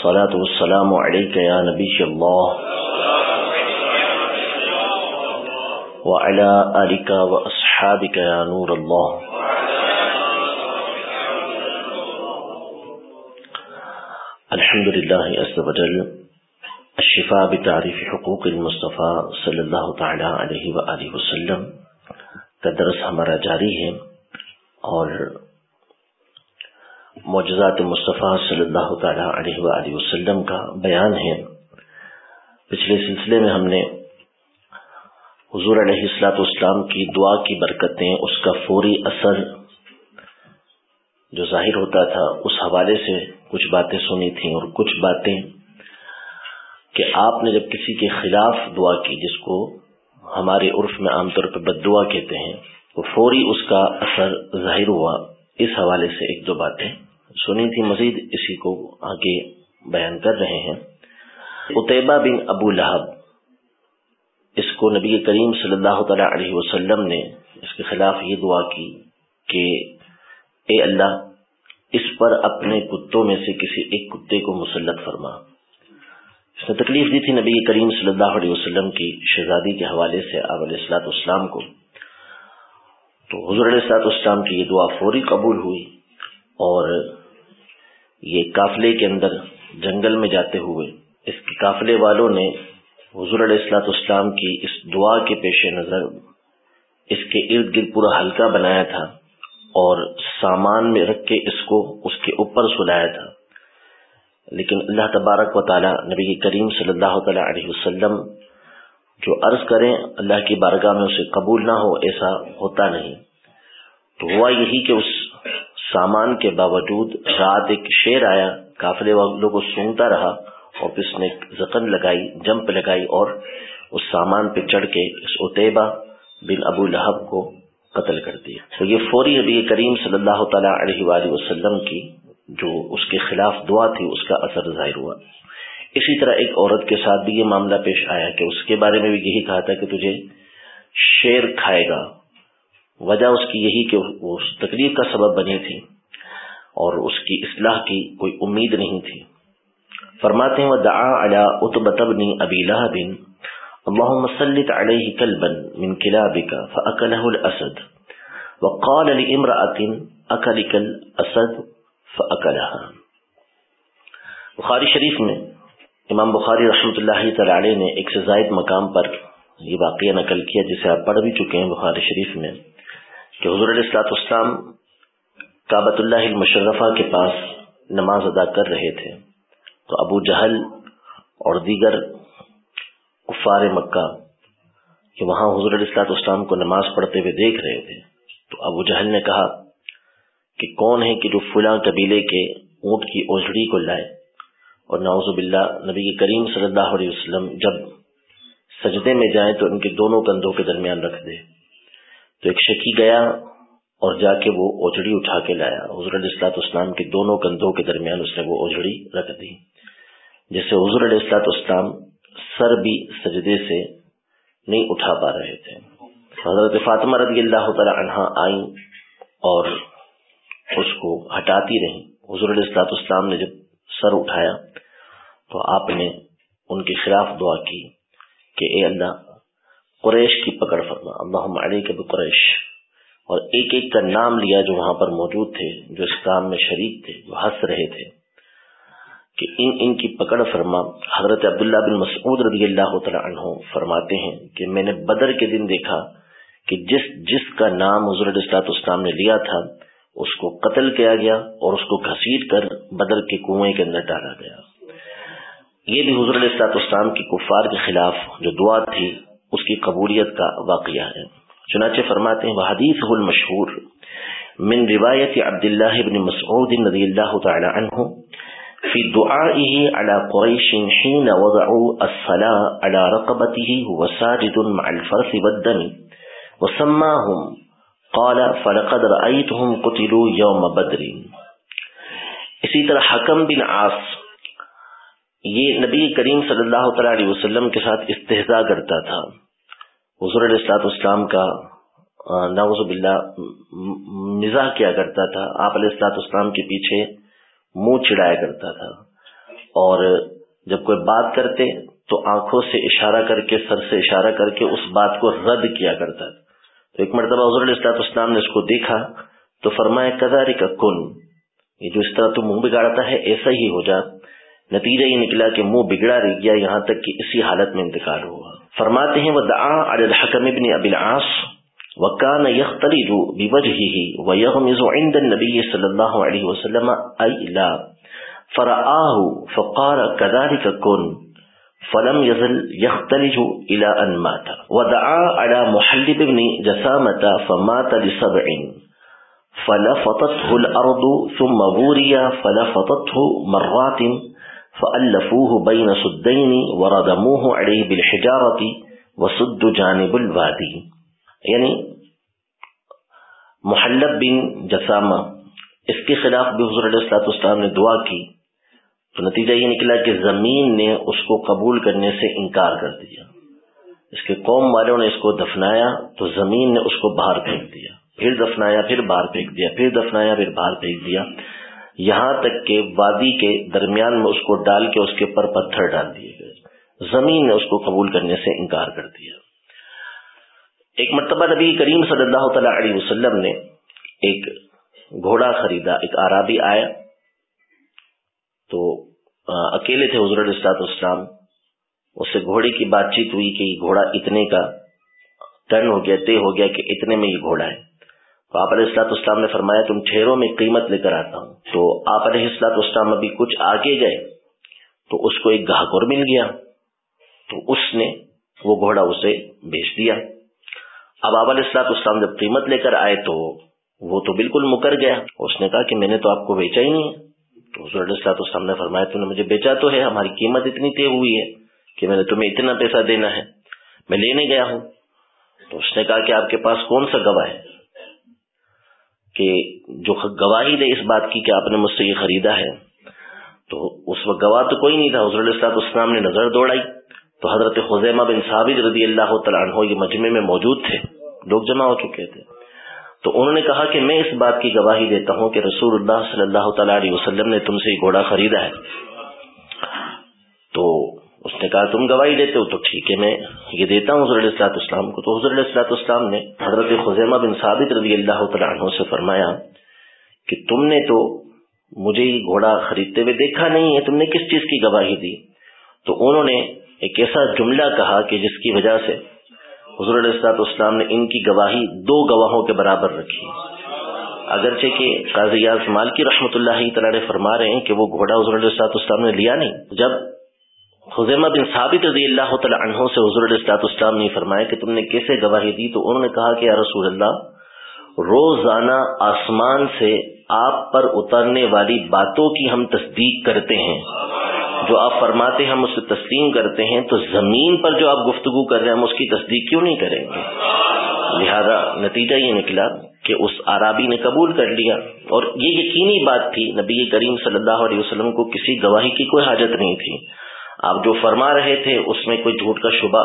الصلاة والسلام عليك يا نبي الله. وعلى آلك وأصحابك يا نور الله. الحمد لله عز وجل، الشفاء بتعريف حقوق المصطفى صلی اللہ تعالی علیہ وآلہ وسلم. کا درس ہمارا جاری ہے اور معجزات مصطفیٰ صلی اللہ تعالی علیہ وآلہ وسلم کا بیان ہے۔ پچھلے سلسلے میں ہم نے حضور علیہ السلاط اسلام کی دعا کی برکتیں، اس کا فوری اثر جو ظاہر ہوتا تھا، اس حوالے سے کچھ باتیں سنی تھیں اور کچھ باتیں کہ آپ نے جب کسی کے خلاف دعا کی، جس کو ہمارے عرف میں عام طور پہ بد دعا کہتے ہیں، تو فوری اس کا اثر ظاہر ہوا۔ اس حوالے سے ایک دو باتیں سنی تھی مزید اسی کو آگے بیان کر رہے ہیں۔ اتبا بن ابو لہب، اس کو نبی کریم صلی اللہ تعالی علیہ وسلم نے اس کے خلاف یہ دعا کی کہ اے اللہ، اس پر اپنے کتوں میں سے کسی ایک کتے کو مسلط فرما۔ اس نے تکلیف دی تھی نبی کریم صلی اللہ علیہ وسلم کی شہزادی کے حوالے سے آپ علیہ السلاط اسلام کو۔ تو حضور علیہ السلاط اسلام کی یہ دعا فوری قبول ہوئی اور یہ قافلے کے اندر جنگل میں جاتے ہوئے اس کے قافلے والوں نے حضور علیہ السلاط اسلام کی اس دعا کے پیش نظر اس کے ارد گرد پورا ہلکا بنایا تھا اور سامان میں رکھ کے اس کو اس کے اوپر سلایا تھا۔ لیکن اللہ تبارک و تعالی نبی کریم صلی اللہ تعالی علیہ وسلم جو عرض کریں اللہ کی بارگاہ میں اسے قبول نہ ہو، ایسا ہوتا نہیں۔ تو ہوا یہی کہ اس سامان کے باوجود رات ایک شیر آیا کافلے والوں کو سونگتا رہا اور پھر اس نے زخم لگائی، جمپ لگائی اور اس سامان پہ چڑھ کے اس اتیبا بن ابو لہب کو قتل کر دیا۔ تو یہ فوری نبی کریم صلی اللہ تعالی علیہ وآلہ وسلم کی جو اس کے خلاف دعا تھی، اس کا اثر ظاہر ہوا۔ اسی طرح ایک عورت کے ساتھ بھی یہ معاملہ پیش آیا کہ اس کے بارے میں بھی یہی کہا تھا کہ تجھے شیر کھائے گا۔ وجہ اس کی یہی کہ وہ اس تکلیف کا سبب بنی تھی اور اس کی اصلاح کی کوئی امید نہیں تھی۔ فرماتے ہیں دعا علی اتبت بن ابی لہب اللهم سلط عليه كلبا من كلابك فاكله الاسد وقال لامراه اكلك الاسد فاكلها بخاری شریف میں امام بخاری رحمۃ اللہ تعالی نے ایک سے زائد مقام پر یہ واقعہ نقل کیا، جسے آپ پڑھ بھی چکے ہیں بخاری شریف میں۔ کہ حضور علیہ السلاط اسلام کابت اللہ المشرفہ کے پاس نماز ادا کر رہے تھے۔ تو ابو جہل اور دیگر کفار مکہ کہ وہاں حضور علیہ السلاط اسلام کو نماز پڑھتے ہوئے دیکھ رہے تھے۔ تو ابو جہل نے کہا کہ کون ہے کہ جو فلاں قبیلے کے اونٹ کی اوجڑی کو لائے؟ اور نعوذ باللہ نبی کریم صلی اللہ علیہ وسلم جب سجدے میں جائیں تو ان کے دونوں کندھوں کے درمیان رکھ دے۔ تو ایک شکی گیا اور جا کے وہ اوجڑی اٹھا کے لایا۔ حضور علیہ السلاط اسلام کے دونوں کندھوں کے درمیان اس نے وہ اوجڑی رکھ دی۔ جیسے حضور علیہ السلاط اسلام سر بھی سجدے سے نہیں اٹھا پا رہے تھے۔ حضرت فاطمہ رضی اللہ تعالی عنہ آئیں اور اس کو ہٹاتی رہی حضور علیہ السلاط اسلام نے جب سر اٹھایا تو آپ نے ان کے خلاف دعا کی کہ اے اللہ قریش کی پکڑ فرما۔ اللہ علیہ کے قریش۔ اور ایک ایک کا نام لیا جو وہاں پر موجود تھے، جو اس کام میں شریک تھے، جو ہنس رہے تھے۔ کہ ان ان کی پکڑ فرما۔ حضرت عبداللہ بن مسعود رضی اللہ تعالی عنہ فرماتے ہیں کہ میں نے بدر کے دن دیکھا کہ جس جس کا نام حضور السلاط اسلام نے لیا تھا، اس کو قتل کیا گیا اور اس کو گھسیٹ کر بدر کے کنویں کے اندر ڈالا گیا۔ یہ بھی حضور علیہ السلاط اسلام کی کفار کے خلاف جو دعا تھی اس کی قبولیت کا واقعہ ہے۔ چنانچہ فرماتے ہیں حدیث المشہور من روایت عبداللہ بن مسعود رضی اللہ تعالی عنہ في دعائه على قريش حين وضعوا الصلاة على رقبته هو ساجد مع الفرس والدم وسماهم قال فلقد رأيتهم قتلوا يوم بدر۔ اسی طرح حکم بن عاص، یہ نبی کریم صلی اللہ تعالی علیہ وسلم کے ساتھ استحضاء کرتا تھا۔ حضور علیہ السلاط اسلام کا نوز باللہ مزاح کیا کرتا تھا۔ آپ علیہ السلاط اسلام کے پیچھے منہ چڑھایا کرتا تھا۔ اور جب کوئی بات کرتے تو آنکھوں سے اشارہ کر کے، سر سے اشارہ کر کے اس بات کو رد کیا کرتا تھا۔ تو ایک مرتبہ حضور علیہ السلاط اسلام نے اس کو دیکھا تو فرمایا کداری کا کن؟ یہ جو اس طرح تو منہ بگاڑتا ہے، ایسا ہی ہو جا۔ نتیجہ یہ نکلا کہ منہ بگڑا رہ گیا، یہاں تک کہ اسی حالت میں انتقال ہوا۔ فرماتے ہیں وہ دعا علی الحکم ابن ابی العاص وكان يختلج بوجهه ويغمز عند النبي صلى الله عليه وسلم أي لا فرآه فقال، كذلك كن فلم يزل يختلج إلى أن مات. ودعا على محلب بن جسامة فمات لسبع فلفطته الأرض ثم بوريا فلفطته مرات فألفوه بين سدين وردموه عليه بالحجارة وسد جانب الوادي. یعنی محلب بن جسامہ، اس کے خلاف بھی حضور علیہ السلاط نے دعا کی، تو نتیجہ یہ نکلا کہ زمین نے اس کو قبول کرنے سے انکار کر دیا۔ اس کے قوم والوں نے اس کو دفنایا، تو زمین نے اس کو باہر پھینک دیا۔ پھر دفنایا، پھر باہر پھینک دیا، پھر دفنایا، پھر باہر پھینک دیا۔ یہاں تک کہ وادی کے درمیان میں اس کو ڈال کے اس کے پر پتھر ڈال دیے گئے۔ زمین نے اس کو قبول کرنے سے انکار کر دیا۔ ایک مرتبہ نبی کریم صلی اللہ تعالی علیہ وسلم نے ایک گھوڑا خریدا، ایک آرابی آیا۔ تو اکیلے تھے حضرت السلاط اسلام اس سے گھوڑے کی بات چیت ہوئی کہ یہ گھوڑا اتنے کا ٹرن ہو گیا، طے ہو گیا کہ اتنے میں یہ گھوڑا ہے۔ تو آپ علیہ السلاط اسلام نے فرمایا تم ٹھہرو، میں قیمت لے کر آتا ہوں۔ تو آپ علیہ السلاط اسلام ابھی کچھ آگے گئے، تو اس کو ایک گاہک اور مل گیا۔ تو اس نے وہ گھوڑا اسے بیچ دیا۔ اب آپ علیہ السلاط اسلام جب قیمت لے کر آئے تو وہ تو بالکل مکر گیا۔ اس نے کہا کہ میں نے تو آپ کو بیچا ہی نہیں۔ تو حضور علیہ السلاط اسلام نے فرمایا تو نے مجھے بیچا تو ہے، ہماری قیمت اتنی طے ہوئی ہے کہ میں نے تمہیں اتنا پیسہ دینا ہے۔ میں لینے گیا ہوں۔ تو اس نے کہا کہ آپ کے پاس کون سا گواہ ہے؟ کہ جو گواہی دے اس بات کی کہ آپ نے مجھ سے یہ خریدا ہے، تو اس وقت گواہ تو کوئی نہیں تھا۔ حضر السلاط اسلام نے نظر دوڑائی۔ تو حضرت خزیمہ بن ثابت رضی اللہ تعالیٰ عنہ یہ مجمع میں موجود تھے۔ لوگ جمع ہو چکے تھے۔ تو انہوں نے کہا کہ میں اس بات کی گواہی دیتا ہوں کہ رسول اللہ صلی اللہ تعالیٰ علیہ وسلم نے تم سے یہ گھوڑا خریدا ہے۔ اس نے کہا، تم گواہی دیتے ہو تو ٹھیک ہے، میں یہ دیتا ہوں حضر السلاط اسلام کو۔ تو حضر السلاط اسلام نے حضرت خزیمہ بن ثابت رضی اللہ تعالیٰ عنہ سے فرمایا کہ تم نے تو مجھے یہ گھوڑا خریدتے ہوئے دیکھا نہیں ہے، تم نے کس چیز کی گواہی دی؟ تو انہوں نے ایک ایسا جملہ کہا کہ جس کی وجہ سے حضور علیہ السلاط اسلام نے ان کی گواہی دو گواہوں کے برابر رکھی۔ اگرچہ کہ قاضی مالکی رحمۃ اللہ تعالی فرما رہے ہیں کہ وہ گھوڑا حضور علیہ السلاط اسلام نے لیا نہیں، جب خزیمہ بن ثابت رضی اللہ تعالی عنہ سے حضور علیہ السلاط اسلام نے فرمایا کہ تم نے کیسے گواہی دی تو انہوں نے کہا کہ یا رسول اللہ، روزانہ آسمان سے آپ پر اترنے والی باتوں کی ہم تصدیق کرتے ہیں۔ جو آپ فرماتے ہیں ہم اسے تسلیم کرتے ہیں، تو زمین پر جو آپ گفتگو کر رہے ہیں، ہم اس کی تصدیق کیوں نہیں کریں گے؟ لہذا نتیجہ یہ نکلا کہ اس عرابی نے قبول کر لیا۔ اور یہ یقینی بات تھی، نبی کریم صلی اللہ علیہ وسلم کو کسی گواہی کی کوئی حاجت نہیں تھی۔ آپ جو فرما رہے تھے، اس میں کوئی جھوٹ کا شبہ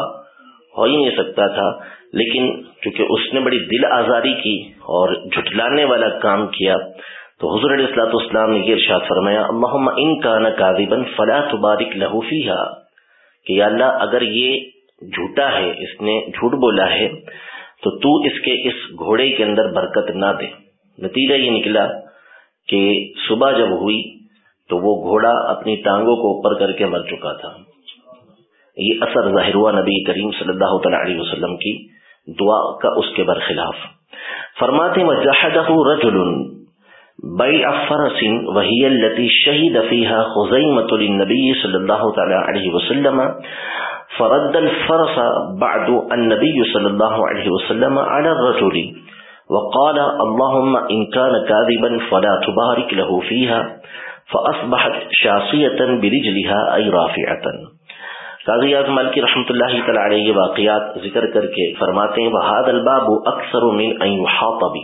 ہو ہی نہیں سکتا تھا۔ لیکن چونکہ اس نے بڑی دل آزاری کی اور جھٹلانے والا کام کیا، تو حضور علیہ السلاۃ اسلام نے یہ ارشاد فرمایا، اللہم ان کا نہ کاذبا فلا تبارک له فیھا کہ یا اللہ، اگر یہ جھوٹا ہے، اس نے جھوٹ بولا ہے، تو تو اس کے اس گھوڑے کے اندر برکت نہ دے۔ نتیجہ یہ نکلا کہ صبح جب ہوئی تو وہ گھوڑا اپنی ٹانگوں کو اوپر کر کے مر چکا تھا۔ یہ اثر ظاہر ہوا نبی کریم صلی اللہ تعالی علیہ وسلم کی دعا کا اس کے برخلاف۔ فرماتے وجحدہ رجل بيع فرس وهي التي شهد فيها خزيمة للنبي صلى الله تعالى عليه وسلم، فرد الفرس بعد النبي صلى الله عليه وسلم على الرجل، وقال اللهم إن كان كاذبا فلا تبارك له فيها فأصبحت شاصية برجلها أي رافعة. قاضی اعظم کی رحمۃ اللہ تعالی علیہ یہ واقعات ذکر کر کے فرماتے ہیں وہاد الباب اکثر من ان يحاط بي.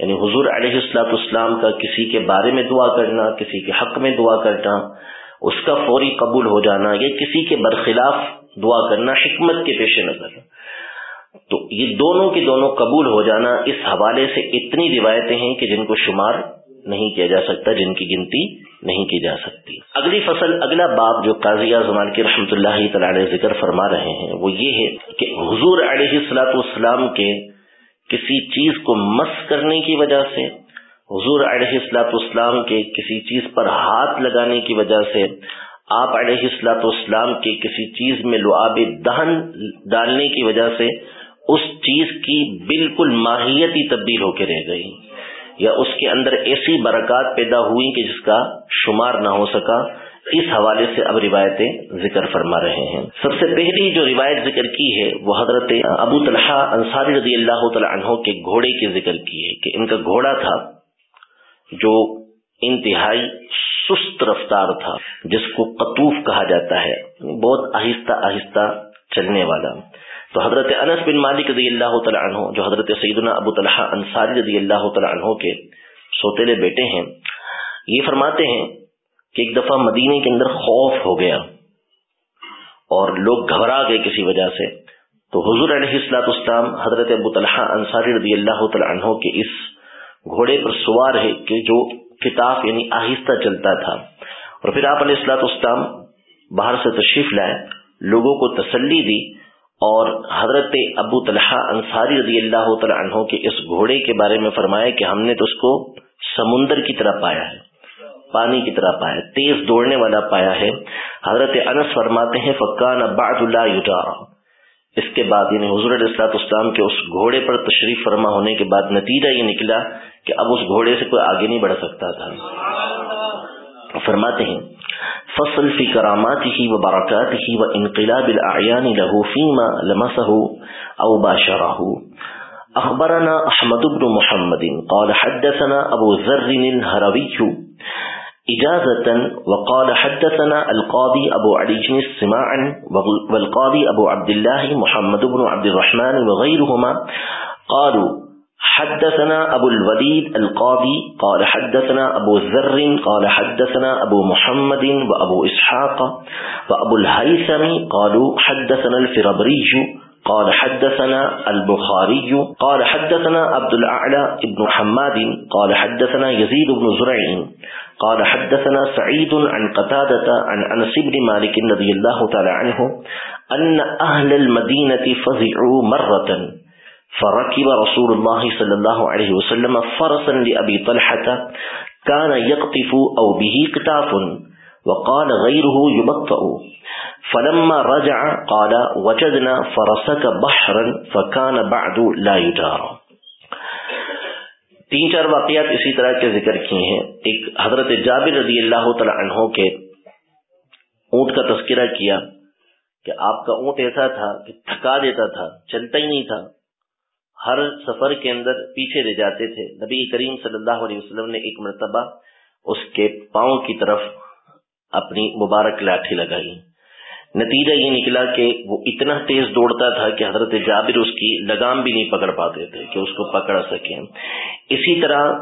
یعنی حضور علیہ الصلوۃ والسلام کا کسی کے بارے میں دعا کرنا، کسی کے حق میں دعا کرنا، اس کا فوری قبول ہو جانا، یا کسی کے برخلاف دعا کرنا، حکمت کے پیش نظر۔ تو یہ دونوں کے دونوں قبول ہو جانا اس حوالے سے اتنی روایتیں ہیں کہ جن کو شمار نہیں کیا جا سکتا، جن کی گنتی نہیں کی جا سکتی۔ اگلی فصل، اگلا باب جو قاضی زمان کی رحمت اللہ تعالی ذکر فرما رہے ہیں، وہ یہ ہے کہ حضور علیہ السلاۃ والسلام کے کسی چیز کو مس کرنے کی وجہ سے، حضور علیہ السلاۃ والسلام کے کسی چیز پر ہاتھ لگانے کی وجہ سے، آپ علیہ السلاۃ والسلام کے کسی چیز میں لعاب دہن ڈالنے کی وجہ سے، اس چیز کی بالکل ماہیت ہی تبدیل ہو کے رہ گئی۔ یا اس کے اندر ایسی برکات پیدا ہوئی کہ جس کا شمار نہ ہو سکا، اس حوالے سے اب روایتیں ذکر فرما رہے ہیں۔ سب سے پہلی جو روایت ذکر کی ہے، وہ حضرت ابو طلحہ انصاری رضی اللہ تعالی عنہ کے گھوڑے کے ذکر کی ہے کہ ان کا گھوڑا تھا جو انتہائی سست رفتار تھا، جس کو قطوف کہا جاتا ہے۔ بہت آہستہ آہستہ چلنے والا۔ تو حضرت انس بن مالک رضی اللہ تعالیٰ عنہ، جو حضرت سیدنا ابو طلحہ انصاری رضی اللہ تعالیٰ عنہ کے سوتےلے بیٹے ہیں، یہ فرماتے ہیں کہ ایک دفعہ مدینے کے اندر خوف ہو گیا اور لوگ گھبرا گئے کسی وجہ سے۔ تو حضور علیہ السلاط اسلام حضرت ابو طلحہ انصاری رضی اللہ تعالیٰ عنہ کے اس گھوڑے پر سوار ہے کہ جو کتاب یعنی آہستہ چلتا تھا۔ اور پھر آپ علیہ السلاط اسلام باہر سے تشریف لائے، لوگوں کو تسلی دی اور حضرت ابو طلحہ انصاری رضی اللہ تعالی عنہ کے اس گھوڑے کے بارے میں فرمایا کہ ہم نے تو اس کو سمندر کی طرح پایا ہے، پانی کی طرح پایا تیز دوڑنے والا پایا ہے۔ حضرت انس فرماتے ہیں فقان بعد اللہ یجارا اس کے بعد یعنی حضور السلاط اسلام کے اس گھوڑے پر تشریف فرما ہونے کے بعد نتیجہ یہ نکلا کہ اب اس گھوڑے سے کوئی آگے نہیں بڑھ سکتا تھا۔ فرماتے ہیں، فصل فی کرامات ہی في كراماته وبركاته وانقلاب الأعيان له فيما لمسه أو باشره۔ أخبرنا أحمد بن محمد قال حدثنا أبو ذر الهروي إجازة وقال حدثنا القاضي أبو علي السماعا والقاضي أبو عبد الله محمد بن عبد الرحمن وغيرهما قالوا حدثنا أبو الوليد القاضي قال حدثنا أبو الذر قال حدثنا أبو محمد وأبو إسحاق وأبو الهيثم قالوا حدثنا الفربري قال حدثنا البخاري قال حدثنا عبد الأعلى ابن حماد قال حدثنا يزيد بن زرع قال حدثنا سعيد عن قتادة عن أنس بن مالك رضي الله تعالى عنه أن أهل المدينة فزعوا مرة فركب رسول الله صلى الله عليه وسلم فرسا لأبي طلحة كان يقطف أو به قطاف وقال غيره يبطأ. فلما رجع قال وجدنا فرسك بحرا فكان بعد لا يجار. تین چار واقعات اسی طرح کے ذکر کیے ہیں. ایک حضرت جابر رضی اللہ تعالی عنہ کے اونٹ کا تذکرہ کیا کہ آپ کا اونٹ ایسا تھا کہ تھکا دیتا تھا، چلتا ہی نہیں تھا ہر سفر کے اندر پیچھے رہ جاتے تھے۔ نبی کریم صلی اللہ علیہ وسلم نے ایک مرتبہ اس کے پاؤں کی طرف اپنی مبارک لاٹھی لگائی۔ نتیجہ یہ نکلا کہ وہ اتنا تیز دوڑتا تھا کہ حضرت جابر اس کی لگام بھی نہیں پکڑ پاتے تھے کہ اس کو پکڑ سکیں۔ اسی طرح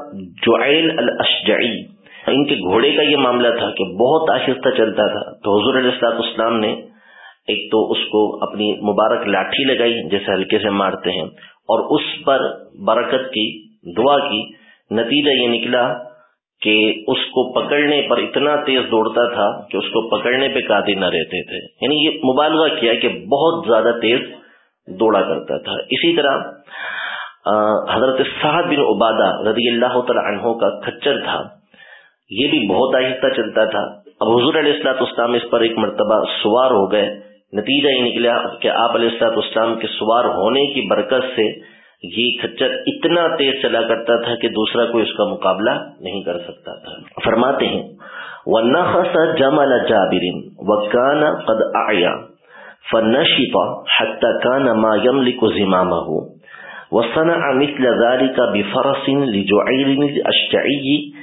جعیل الاشجعی، ان کے گھوڑے کا یہ معاملہ تھا کہ بہت آہستہ چلتا تھا۔ تو حضور علیہ السلاط اسلام نے ایک تو اس کو اپنی مبارک لاٹھی لگائی جیسے ہلکے سے مارتے ہیں اور اس پر برکت کی دعا کی۔ نتیجہ یہ نکلا کہ اس کو پکڑنے پر اتنا تیز دوڑتا تھا کہ اس کو پکڑنے پہ قادر نہ رہتے تھے۔ یعنی یہ مبالغہ کیا کہ بہت زیادہ تیز دوڑا کرتا تھا۔ اسی طرح حضرت صاحب بن عبادہ رضی اللہ تعالی عنہ کا کچر تھا۔ یہ بھی بہت آہستہ چلتا تھا۔ اب حضور علیہ السلاط اسلام اس پر ایک مرتبہ سوار ہو گئے۔ نتیجہ یہ نکلا کہ آپ علیہ السلاط اسلام کے سوار ہونے کی برکت سے یہ کچر اتنا تیز چلا کرتا تھا کہ دوسرا کوئی اس کا مقابلہ نہیں کر سکتا تھا۔ فرماتے ہیں، وَنَخَسَ جَمَلَ جَابِرٍ وَكَانَ قَدْ أَعْيَا فَنَشِطَ حَتَّى كَانَ مَا يَمْلِكُ زِمَامَهُ وَصَنَعَ مِثْلَ ذَلِكَ بِفَرَسٍ لِجُعِيرٍ الْأَشْجَعِيِّ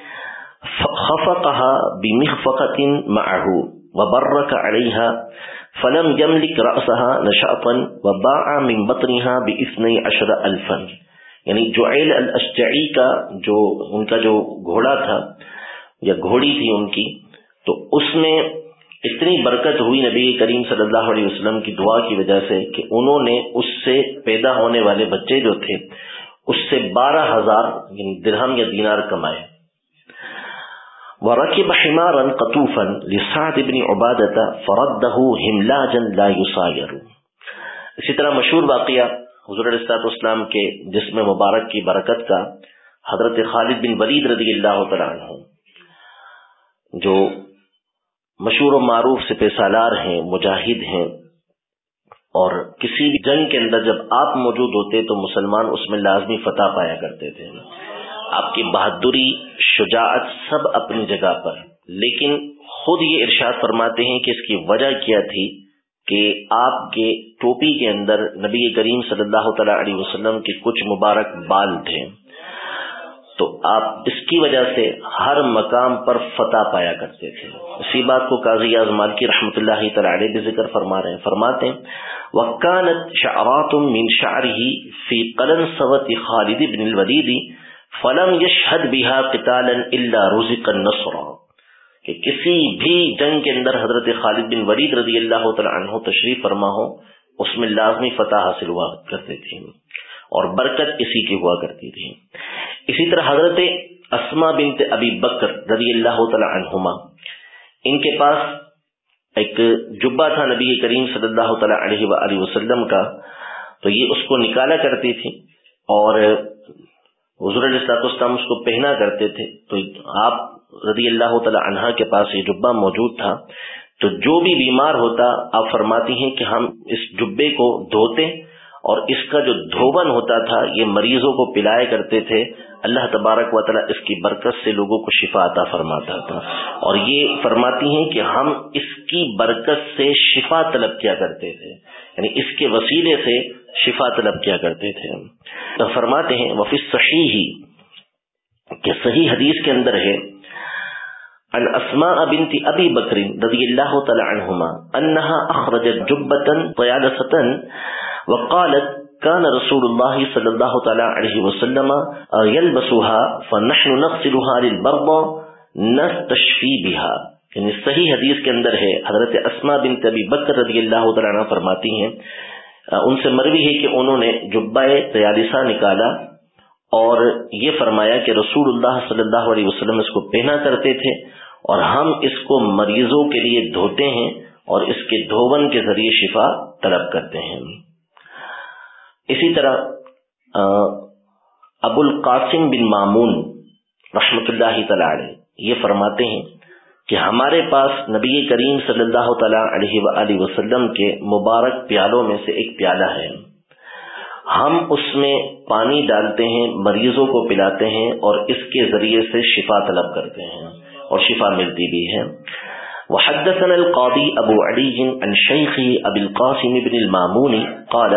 خفقها بمخفقة معه وبرك عليها فلم يملك رأسها نشاطا وباع من بطنها باثني عشر الفا یعنی جعیل الاشجعی کا جو ان کا جو گھوڑا تھا یا گھوڑی تھی ان کی، تو اس میں اتنی برکت ہوئی نبی کریم صلی اللہ علیہ وسلم کی دعا کی وجہ سے کہ انہوں نے اس سے پیدا ہونے والے بچے جو تھے، اس سے بارہ ہزار یعنی درہم یا دینار کمائے۔ وركب حمارا قطوفا لسعد بن عبادة فرده هملاجا لا يصاير اسی طرح مشہور واقعہ حضور علیہ السلام کے جسم مبارک کی برکت کا حضرت خالد بن ولید رضی اللہ تعالیٰ عنہ، جو مشہور و معروف سے پیسالار ہیں، مجاہد ہیں، اور کسی بھی جنگ کے اندر جب آپ موجود ہوتے تو مسلمان اس میں لازمی فتح پایا کرتے تھے۔ آپ کی بہادری، شجاعت سب اپنی جگہ پر۔ لیکن خود یہ ارشاد فرماتے ہیں کہ اس کی وجہ کیا تھی کہ آپ کے ٹوپی کے اندر نبی کریم صلی اللہ تعالی علیہ وسلم کے کچھ مبارک بال تھے۔ تو آپ اس کی وجہ سے ہر مقام پر فتح پایا کرتے تھے۔ اسی بات کو قاضی اعظم کی رحمۃ اللہ تعالی بھی ذکر فرما رہے ہیں، فرماتے ہیں وکانت شعرات من شعره فی قلن صوت خالد بن الولید فلم یشهد بها قتالا الا رزق النصر کہ کسی بھی جنگ کے اندر حضرت خالد بن ولید رضی اللہ تعالی عنہ تشریف فرما ہو، اس میں لازمی فتح حاصل ہوا کرتے تھے اور برکت اسی کی ہوا کرتی تھی۔ اسی طرح حضرت اسما بنت ابی بکر رضی اللہ تعالی عنہما، ان کے پاس ایک جبا تھا نبی کریم صلی اللہ تعالی علیہ وآلہ وسلم کا، تو یہ اس کو نکالا کرتی تھی اور حضور علیہ السلام اس کو پہنا کرتے تھے۔ تو آپ رضی اللہ تعالی عنہا کے پاس یہ جبا موجود تھا۔ تو جو بھی بیمار ہوتا، آپ فرماتی ہیں کہ ہم اس جبے کو دھوتے اور اس کا جو دھوبن ہوتا تھا، یہ مریضوں کو پلایا کرتے تھے۔ اللہ تبارک و تعالیٰ اس کی برکت سے لوگوں کو شفا عطا فرماتا تھا۔ اور یہ فرماتی ہیں کہ ہم اس کی برکت سے شفا طلب کیا کرتے تھے۔ یعنی اس کے وسیلے سے شفا طلب کیا کرتے تھے فرماتے ہیں وفی صحیح کہ صحیح حدیث کے اندر ہے ان اسماء بنت ابی بکر رضی اللہ تعالی عنہما انها اخرجت جبتا قیادستا وقالت كان رسول الله صلى الله تعالى عليه وسلم يلبسها فنحن نغسلها للبرد نستشفي بها. یعنی صحیح حدیث کے اندر ہے، حضرت اسما بن طبی بکر رضی اللہ تعالیٰ عنہ فرماتی ہیں ان سے مروی ہے کہ انہوں نے جبہ تیالسہ نکالا اور یہ فرمایا کہ رسول اللہ صلی اللہ علیہ وسلم اس کو پہنا کرتے تھے اور ہم اس کو مریضوں کے لیے دھوتے ہیں اور اس کے دھوون کے ذریعے شفا طلب کرتے ہیں۔ اسی طرح ابو القاسم بن مامون رحمت اللہ تعالی یہ فرماتے ہیں کہ ہمارے پاس نبی کریم صلی اللہ تعالی علیہ وآلہ وسلم کے مبارک پیالوں میں سے ایک پیالہ ہے۔ ہم اس میں پانی ڈالتے ہیں، مریضوں کو پلاتے ہیں اور اس کے ذریعے سے شفا طلب کرتے ہیں اور شفا ملتی بھی ہے۔ وحدثنا القاضي ابو علي عن شيخ ابي القاسم بن المامون قال،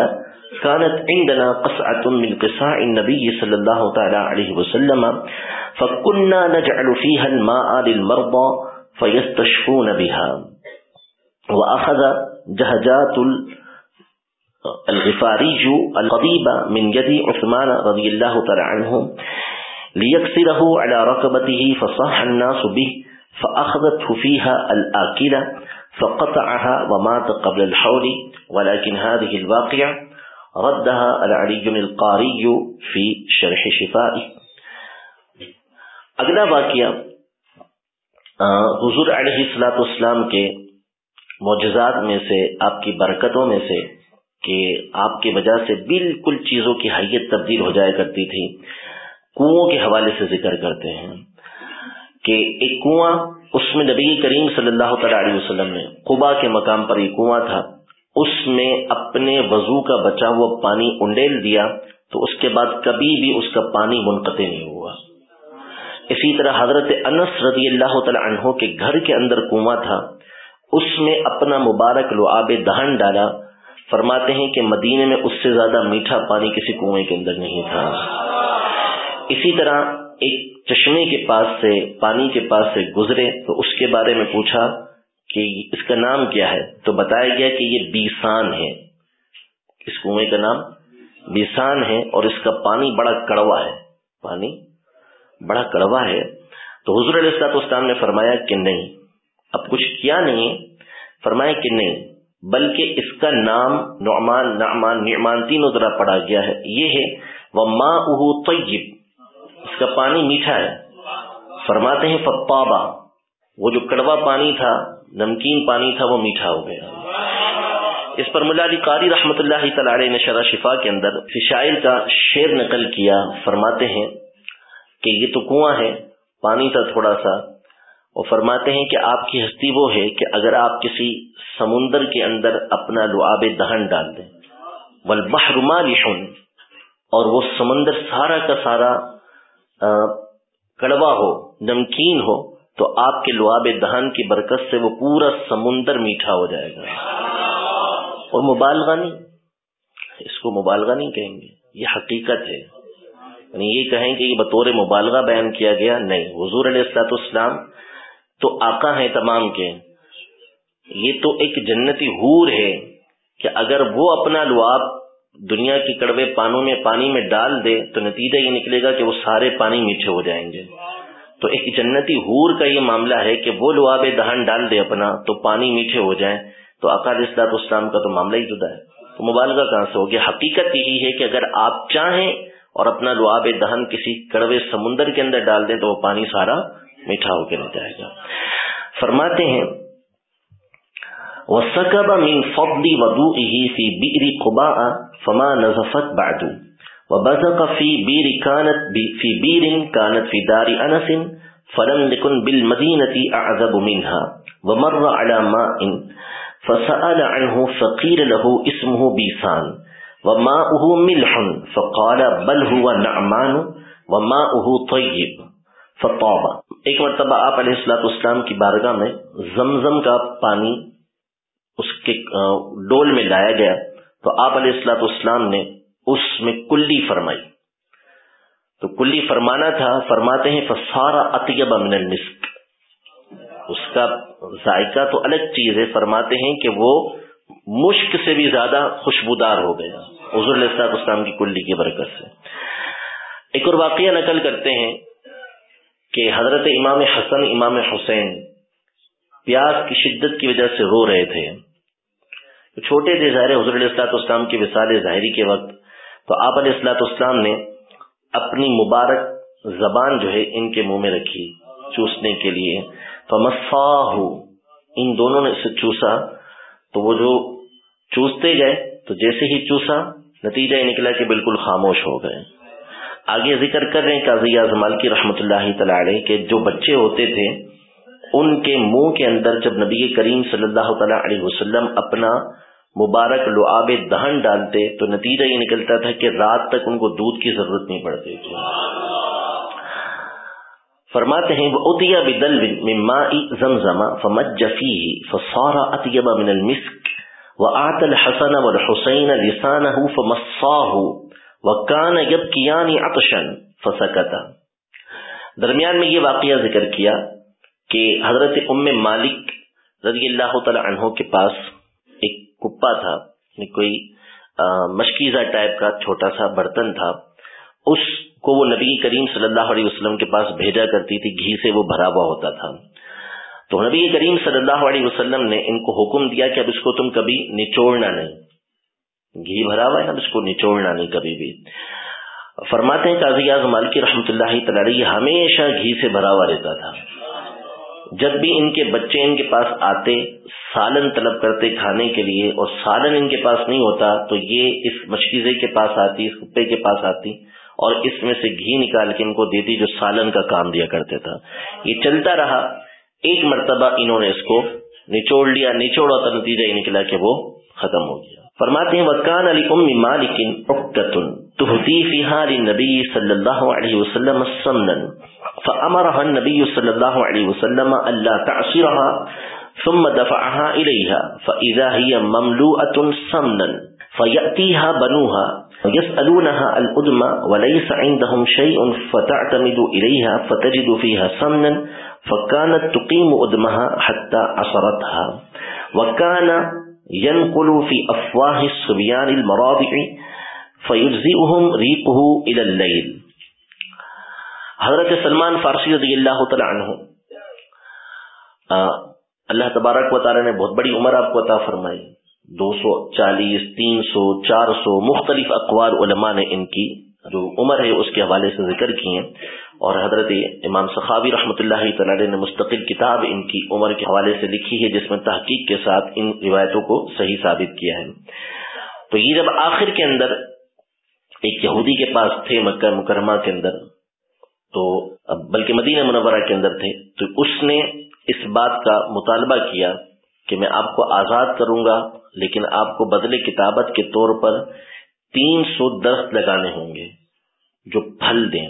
كانت عندنا قصعة من قصاع النبي صلى الله تعالى عليه وسلم، فكنا نجعل فيها الماء للمرضى فيستشفون بها وأخذ جهجات الغفاري القضيبة من يد عثمان رضي الله تعالى عنه ليكسره على ركبته فصاح الناس به فأخذته فيها الآكلة فقطعها ومات قبل الحول ولكن هذه الواقعة ردها العلی القاری فی شرح شفائی اگلا واقعہ حضور علیہ السلاۃ اسلام کے معجزات میں سے، آپ کی برکتوں میں سے کہ آپ کی وجہ سے بالکل چیزوں کی حیت تبدیل ہو جایا کرتی تھی کنووں کے حوالے سے ذکر کرتے ہیں کہ ایک کنواں اس میں نبی کریم صلی اللہ تعالی علیہ وسلم نے قبا کے مقام پر ایک کنواں تھا، اس میں اپنے وضو کا بچا ہوا پانی انڈیل دیا تو اس کے بعد کبھی بھی اس کا پانی منقطع نہیں ہوا۔ اسی طرح حضرت انس رضی اللہ تعالی عنہ کے گھر کے اندر کنواں تھا، اس میں اپنا مبارک لو آب دہن ڈالا۔ فرماتے ہیں کہ مدینے میں اس سے زیادہ میٹھا پانی کسی کنویں کے اندر نہیں تھا۔ اسی طرح ایک چشمے کے پاس سے، پانی کے پاس سے گزرے، تو اس کے بارے میں پوچھا کہ اس کا نام کیا ہے؟ تو بتایا گیا کہ یہ بیسان ہے۔ اس کنویں کا نام بیسان ہے اور اس کا پانی بڑا کڑوا ہے۔ پانی بڑا کڑوا ہے۔ تو حضور علیہ السلاط اسلام نے فرمایا کہ نہیں، اب کچھ کیا نہیں فرمایا کہ نہیں، بلکہ اس کا نام نعمان نعمان نعمان تینوں طرح پڑا گیا ہے۔ یہ ہے وہ ماں اہ طیب اس کا پانی میٹھا ہے۔ فرماتے ہیں فپابا وہ جو کڑوا پانی تھا، نمکین پانی تھا، وہ میٹھا ہو گیا۔ اس پر ملا علی قاری رحمت اللہ تعالی نے شرح شفا کے اندر فشائل کا شیر نقل کیا۔ فرماتے ہیں کہ یہ تو کنواں ہے، پانی تھا تھوڑا سا۔ اور فرماتے ہیں کہ آپ کی ہستی وہ ہے کہ اگر آپ کسی سمندر کے اندر اپنا لعاب دہن ڈال دیں۔ بل لشن اور وہ سمندر سارا کا سارا کڑوا ہو، نمکین ہو، تو آپ کے لعاب دہن کی برکت سے وہ پورا سمندر میٹھا ہو جائے گا۔ اور مبالغہ نہیں، اس کو مبالغہ نہیں کہیں گے۔ یہ حقیقت ہے۔ یعنی یہ کہیں کہ یہ بطور مبالغہ بیان کیا گیا نہیں۔ حضور علیہ السلاط اسلام تو آقا ہیں تمام کے۔ یہ تو ایک جنتی حور ہے کہ اگر وہ اپنا لعاب دنیا کے کڑوے پانوں میں پانی میں ڈال دے تو نتیجہ یہ نکلے گا کہ وہ سارے پانی میٹھے ہو جائیں گے۔ تو ایک جنتی حور کا یہ معاملہ ہے کہ وہ لعاب دہن ڈال دے اپنا تو پانی میٹھے ہو جائیں۔ تو اقاد اسلاط اسلام کا تو معاملہ ہی جدا ہے۔ تو مبالغہ کہاں سے ہوگی حقیقت یہی ہے کہ اگر آپ چاہیں اور اپنا لعاب دہن کسی کڑوے سمندر کے اندر ڈال دیں تو وہ پانی سارا میٹھا ہو کے نہیں جائے گا۔ فرماتے ہیں وسکب من فضل وضوئه في بئر قباء فما نزفت بعد۔ وبزق في بئر كانت في بئر كانت في دار انس فلم يكن بالمدينه اعذب منها۔ ومر على ماء فسال عنه فقيل له اسمه بيسان۔ وماؤه ملح فقال بل هو نعمان وماؤه طيب فطاب۔ ایک مرتبہ آپ علیہ السلاط اسلام کی بارگاہ میں زمزم کا پانی اس کے ڈول میں لایا گیا تو آپ علیہ السلاط اسلام نے اس میں کلی فرمائی۔ تو کلی فرمانا تھا، فرماتے ہیں فسارا اطیب من المسک اس کا ذائقہ تو الگ چیز ہے، فرماتے ہیں کہ وہ مشک سے بھی زیادہ خوشبودار ہو گیا۔ حضور علیہ اسلام کی کلی کی برکت سے۔ ایک اور واقعہ نقل کرتے ہیں کہ حضرت امام حسن، امام حسین پیاس کی شدت کی وجہ سے رو رہے تھے۔ چھوٹے تھے ظاہر حضر علیہ السلاط اسلام کے وسال ظاہری کے وقت۔ تو آپ علیہ السلاط اسلام نے اپنی مبارک زبان جو ہے ان کے منہ میں رکھی چوسنے کے لیے۔ ان دونوں نے اسے چوسا۔ تو وہ جو چوستے گئے، تو جیسے ہی چوسا نتیجہ یہ نکلا کہ بالکل خاموش ہو گئے۔ آگے ذکر کر رہے ہیں قاضی اعظم کی رحمت اللہ تعالی کہ جو بچے ہوتے تھے، ان کے منہ کے اندر جب نبی کریم صلی اللہ تعالی علیہ وسلم اپنا مبارک لعاب دہن ڈالتے، تو نتیجہ یہ نکلتا تھا کہ رات تک ان کو دودھ کی ضرورت نہیں پڑتی تھی۔ فرماتے ہیں اتیا بدل ماء زمزم فمج فصار اطيب من المسك وآت الحسن والحسين لسانه فمصاه وكان يبكيان عطشا فسكت درمیان میں یہ واقعہ ذکر کیا کہ حضرت ام مالک رضی اللہ تعالی عنہ کے پاس ایک کپا تھا یعنی کوئی مشکیزہ ٹائپ کا چھوٹا سا برتن تھا۔ اس کو وہ نبی کریم صلی اللہ علیہ وسلم کے پاس بھیجا کرتی تھی، گھی سے وہ بھرا ہوا ہوتا تھا۔ تو نبی کریم صلی اللہ علیہ وسلم نے ان کو حکم دیا کہ اب اس کو تم کبھی نچوڑنا نہیں۔ گھی بھرا ہوا ہے نا اس کو نچوڑنا نہیں کبھی بھی۔ فرماتے ہیں قاضی اعظم کی رحمۃ اللہ تعالی ہمیشہ گھی سے بھرا ہوا رہتا تھا۔ جب بھی ان کے بچے ان کے پاس آتے، سالن طلب کرتے کھانے کے لیے اور سالن ان کے پاس نہیں ہوتا، تو یہ اس مشکیزے کے پاس آتی، اس کپے کے پاس آتی اور اس میں سے گھی نکال کے ان کو دیتی جو سالن کا کام دیا کرتے تھا۔ یہ چلتا رہا۔ ایک مرتبہ انہوں نے اس کو نچوڑ لیا، نچوڑا تو نتیجہ یہ نکلا کہ وہ ختم ہو گیا۔ فرماتے ہیں وکان علی ام مالک تہتی فیہا لنبی صلی اللہ علیہ وسلم السمنن فأمرها النبي صلى الله عليه وسلم ألا تعصرها ثم دفعها إليها فإذا هي مملوءة سمنا فيأتيها بنوها يسألونها الأدمى وليس عندهم شيء فتعتمد إليها فتجد فيها سمنا فكانت تقيم أدمها حتى عصرتها وكان ينقل في أفواه الصبيان المراضع فيجزئهم ريقه إلى الليل حضرت سلمان فارسی رضی اللہ تعالی عنہ اللہ تبارک و تعالی نے بہت بڑی عمر آپ کو عطا فرمائی۔ دو سو چالیس، تین سو، چار سو مختلف اقوال علماء نے ان کی، جو عمر ہے اس کے حوالے سے ذکر کیے۔ ہیں اور حضرت امام سخاوی رحمۃ اللہ تعالی نے مستقل کتاب ان کی عمر کے حوالے سے لکھی ہے، جس میں تحقیق کے ساتھ ان روایتوں کو صحیح ثابت کیا ہے۔ تو یہ جب آخر کے اندر ایک یہودی کے پاس تھے، مکہ مکرمہ کے اندر، تو بلکہ مدینہ منورہ کے اندر تھے، تو اس نے اس بات کا مطالبہ کیا کہ میں آپ کو آزاد کروں گا، لیکن آپ کو بدلے کتابت کے طور پر تین سو درخت لگانے ہوں گے جو پھل دیں۔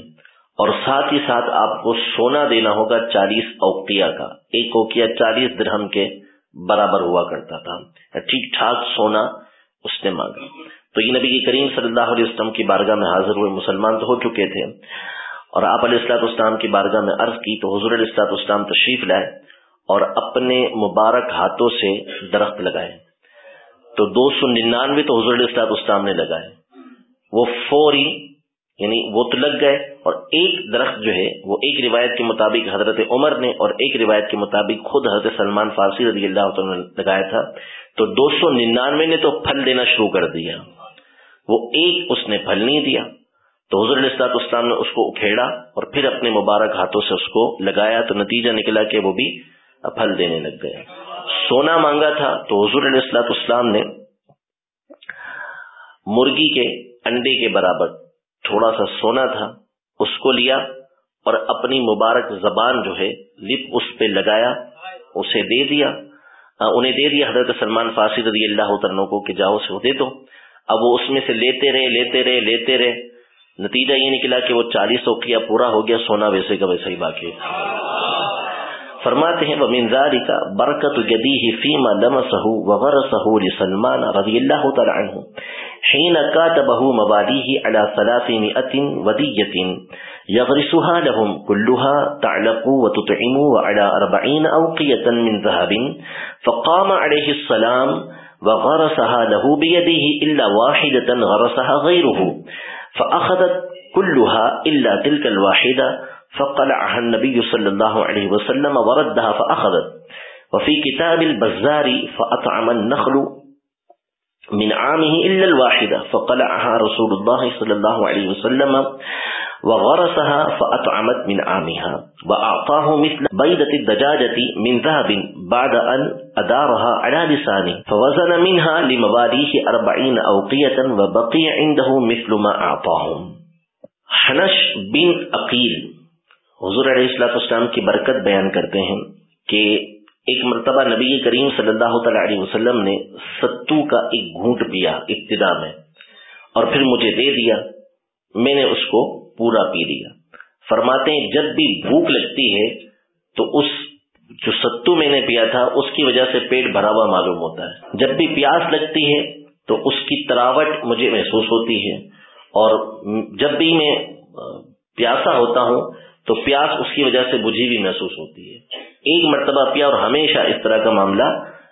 اور ساتھ ہی ساتھ آپ کو سونا دینا ہوگا چالیس اوکیا کا۔ ایک اوکیا چالیس درہم کے برابر ہوا کرتا تھا۔ ٹھیک ٹھاک سونا اس نے مانگا۔ تو یہ نبی کریم صلی اللہ علیہ وسلم کی بارگاہ میں حاضر ہوئے مسلمان تو ہو چکے تھے۔ اور آپ علیہ السلاط اسلام کی بارگاہ میں عرض کی تو حضور علیہ السلاط اسلام تشریف لائے اور اپنے مبارک ہاتھوں سے درخت لگائے۔ تو دو سو ننانوے تو حضور السلاط اسلام نے لگائے۔ وہ فوری یعنی وہ تو لگ گئے اور ایک درخت جو ہے، وہ ایک روایت کے مطابق حضرت عمر نے اور ایک روایت کے مطابق خود حضرت سلمان فارسی رضی اللہ نے لگایا تھا۔ تو دو سو ننانوے نے تو پھل دینا شروع کر دیا۔ وہ ایک اس نے پھل نہیں دیا۔ تو حضر السلاط اسلام نے اس کو اکھیڑا اور پھر اپنے مبارک ہاتھوں سے اس کو لگایا۔ تو نتیجہ نکلا کہ وہ بھی پھل دینے لگ گئے۔ سونا مانگا تھا۔ تو حضور علیہ السلاط اسلام نے مرغی کے انڈے کے برابر تھوڑا سا سونا تھا، اس کو لیا اور اپنی مبارک زبان جو ہے، لپ اس پہ لگایا، اسے دے دیا۔ انہیں دے دیا حضرت سلمان فارسی رضی اللہ عنہ کو کہ جاؤ سے دے دو۔ اب وہ اس میں سے لیتے رہے لیتے رہے لیتے رہے۔ نتیجہ یہ نکلا کہ وہ چالیس اوکیا پورا ہو گیا، سونا ویسے کا ویسا ہی باقی فرماتے ہیں، ومن ذلك برکت جدیه فيما لمسه وغرسه لسلمان رضی اللہ تعالی عنہ حين كاتبه مباديه على ثلاثمائة ودية، يغرسها لهم كلها تعلق وتطعم وعلى أربعين أوقية من ذهب، فقام عليه السلام وغرسها له بيده إلا واحدة غرسها غيره فأخذت كلها إلا تلك الواحدة، فقلعها النبي صلى الله عليه وسلم وردها فأخذت. وفي كتاب البزار فأطعم النخل من عامه إلا الواحدة. فقلعها رسول الله صلى الله عليه وسلم وغرسها فأطعمت من عامها. وأعطاه مثل بيدة الدجاجة من ذهب بعد أن أدارها على لسانه. فوزن منها لمباليه أربعين أوقية وبقي عنده مثل ما أعطاهم. حنش بن أقيل. حضور علیہ السلاط اسلام کی برکت بیان کرتے ہیں کہ ایک مرتبہ نبی کریم صلی اللہ تعالی علیہ وسلم نے ستو کا ایک گھونٹ پیا ابتدا میں اور پھر مجھے دے دیا، میں نے اس کو پورا پی لیا۔ فرماتے ہیں، جب بھی بھوک لگتی ہے تو اس جو ستو میں نے پیا تھا، اس کی وجہ سے پیٹ بھرا ہوا معلوم ہوتا ہے۔ جب بھی پیاس لگتی ہے تو اس کی تراوٹ مجھے محسوس ہوتی ہے اور جب بھی میں پیاسا ہوتا ہوں تو پیاس اس کی وجہ سے بجھی بھی محسوس ہوتی ہے۔ ایک مرتبہ پیا اور ہمیشہ اس طرح کا معاملہ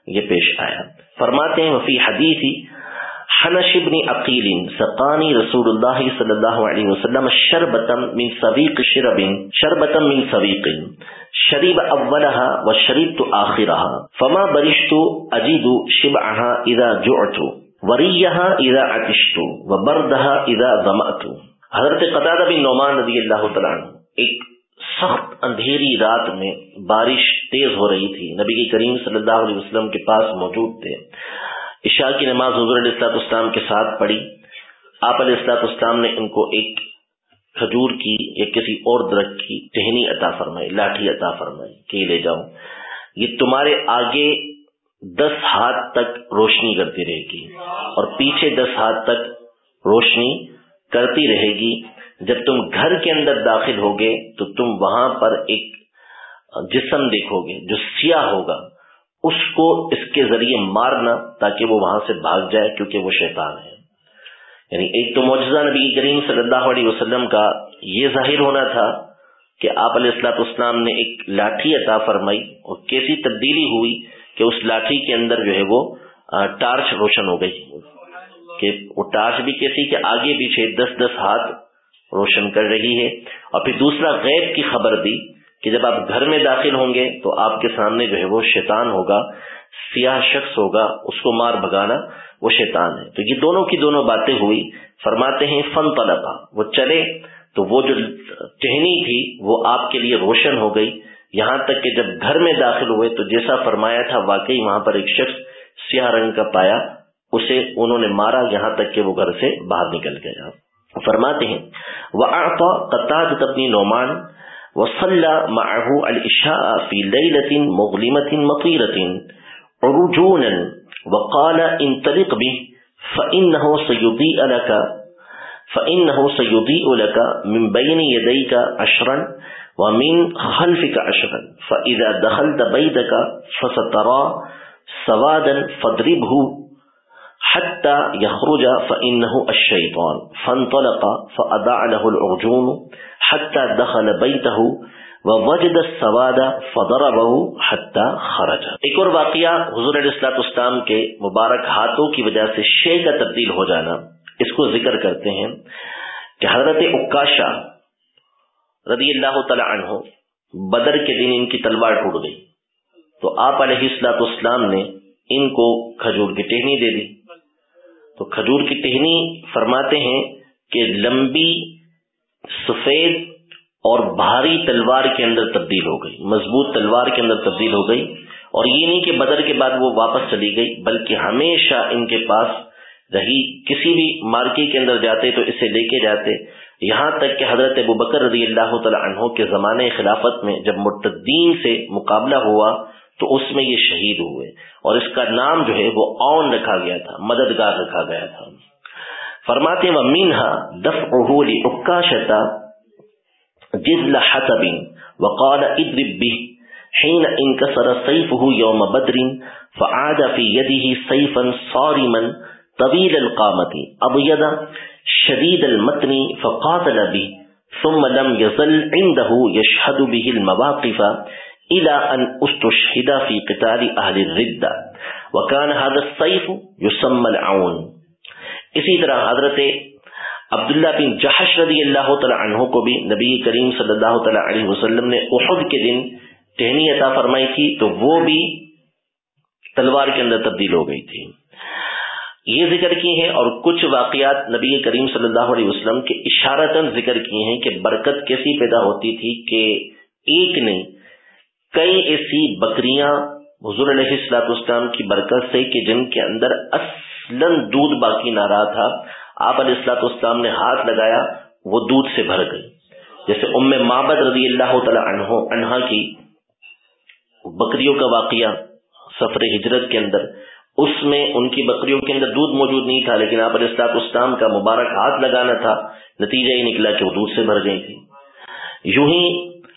یہ پیش آیا۔ فرماتے ہیں وفی حدیثی حنش بن عقیل سقانی رسول اللہ صلی اللہ علیہ وسلم شربتم من سویق شرب شربتم من سویق شریب اولها وشربت آخرها فما برشت اجید شبعها اذا جعت وریها اذا عتشت وبردها اذا ظمأت حضرت قطادہ بن نعمان رضی اللہ تعالی ایک سخت اندھیری رات میں بارش تیز ہو رہی تھی۔ نبی کی کریم صلی اللہ علیہ وسلم کے پاس موجود تھے۔ عشاء کی نماز حضور علیہ السلاط اسلام کے ساتھ پڑھی۔ آپ علیہ السلاط اسلام نے ان کو ایک کھجور کی یا کسی اور درخت کی ٹہنی عطا فرمائی، لاٹھی عطا فرمائی کہ لے جاؤ یہ تمہارے آگے دس ہاتھ تک روشنی کرتی رہے گی اور پیچھے دس ہاتھ تک روشنی کرتی رہے گی۔ جب تم گھر کے اندر داخل ہوگے تو تم وہاں پر ایک جسم دیکھو گے جو سیاہ ہوگا۔ اس کو اس کے ذریعے مارنا تاکہ وہ وہاں سے بھاگ جائے کیونکہ وہ شیطان ہے۔ یعنی ایک تو معجزہ نبی کریم صلی اللہ علیہ وسلم کا یہ ظاہر ہونا تھا کہ آپ علیہ السلاط اسلام نے ایک لاٹھی عطا فرمائی اور کیسی تبدیلی ہوئی کہ اس لاٹھی کے اندر جو ہے وہ ٹارچ روشن ہو گئی۔ کہ وہ ٹارچ بھی کیسی کہ آگے پیچھے دس دس ہاتھ روشن کر رہی ہے۔ اور پھر دوسرا غیب کی خبر دی کہ جب آپ گھر میں داخل ہوں گے تو آپ کے سامنے جو ہے وہ شیطان ہوگا، سیاہ شخص ہوگا، اس کو مار بگانا وہ شیطان ہے۔ تو یہ دونوں کی دونوں باتیں ہوئی۔ فرماتے ہیں، فن طلبا وہ چلے تو وہ جو ٹہنی تھی وہ آپ کے لیے روشن ہو گئی۔ یہاں تک کہ جب گھر میں داخل ہوئے تو جیسا فرمایا تھا، واقعی وہاں پر ایک شخص سیاہ رنگ کا پایا۔ اسے انہوں نے مارا یہاں تک کہ وہ گھر سے باہر نکل گیا فرماتے ہیں وہ آپا قطاد تبنی نعمان وصلى معه العشاء في ليلة مظلمة مطيرة عرجونا وقال انطلق به فإنه سيضيء لك، فإنه سيضيء لك من بين يديك عشرا ومن خلفك عشرا، فإذا دخلت بيتك فسترى سوادا فاضربه حتى يخرج فإنه الشيطان. فانطلق فأدع له العرجون حتى دخل بيته وجد السواد فضربه حتى خرج. ایک اور واقعہ حضور علیہ الصلوۃ والسلام کے مبارک ہاتھوں کی وجہ سے شے کا تبدیل ہو جانا، اس کو ذکر کرتے ہیں کہ حضرت عکاشہ رضی اللہ تعالی عنہ بدر کے دن ان کی تلوار ٹوٹ گئی۔ تو آپ علیہ الصلوۃ والسلام نے ان کو کھجور کی ٹہنی دے دی۔ تو کھجور کی ٹہنی فرماتے ہیں کہ لمبی، سفید اور بھاری تلوار کے اندر تبدیل ہو گئی، مضبوط تلوار کے اندر تبدیل ہو گئی۔ اور یہ نہیں کہ بدر کے بعد وہ واپس چلی گئی، بلکہ ہمیشہ ان کے پاس رہی۔ کسی بھی مارکی کے اندر جاتے تو اسے لے کے جاتے۔ یہاں تک کہ حضرت ابو بکر رضی اللہ تعالی عنہ کے زمانے خلافت میں جب مرتدین سے مقابلہ ہوا تو اس میں یہ شہید ہوئے اور اس کا نام جو ہے وہ اون رکھا گیا تھا، مددگار رکھا گیا تھا۔ فرماتے و مینہا دف اہولی اکاشتا جزل حسب وقال اضرب به، حين انكسر سيفه يوم بدر، فعاد في يده سيفا صارما طويل القامة، أبيض شديد المتن فقاتل به، ثم لم يزل عنده يشهد به المواقف إلى أن استشهد في قتال أهل الردة. وكان هذا السيف يسمى العون. اسی طرح حضرت عبداللہ بن جہش رضی اللہ تعالی عنہ کو بھی نبی کریم صلی اللہ تعالی علیہ وسلم نے احد کے دن ٹہنی عطا فرمائی تھی تو وہ بھی تلوار کے اندر تبدیل ہو گئی تھی۔ یہ ذکر کی ہیں اور کچھ واقعات نبی کریم صلی اللہ علیہ وسلم کے اشارتاً ذکر کی ہیں کہ برکت کیسی پیدا ہوتی تھی کہ ایک نہیں کئی ایسی بکریاں حضور علیہ السلاط اسلام کی برکت سے کہ جن کے اندر اصلا دودھ باقی نہ رہا تھا، آپ علیہ السلاط اسلام نے ہاتھ لگایا، وہ دودھ سے بھر گئی۔ جیسے ام محبت رضی اللہ تعالی عنہ انہا کی بکریوں کا واقعہ سفر ہجرت کے اندر۔ اس میں ان کی بکریوں کے اندر دودھ موجود نہیں تھا، لیکن آپ علیہ السلاط اسلام کا مبارک ہاتھ لگانا تھا، نتیجہ یہ نکلا کہ وہ دودھ سے بھر گئی تھی۔ یوں ہی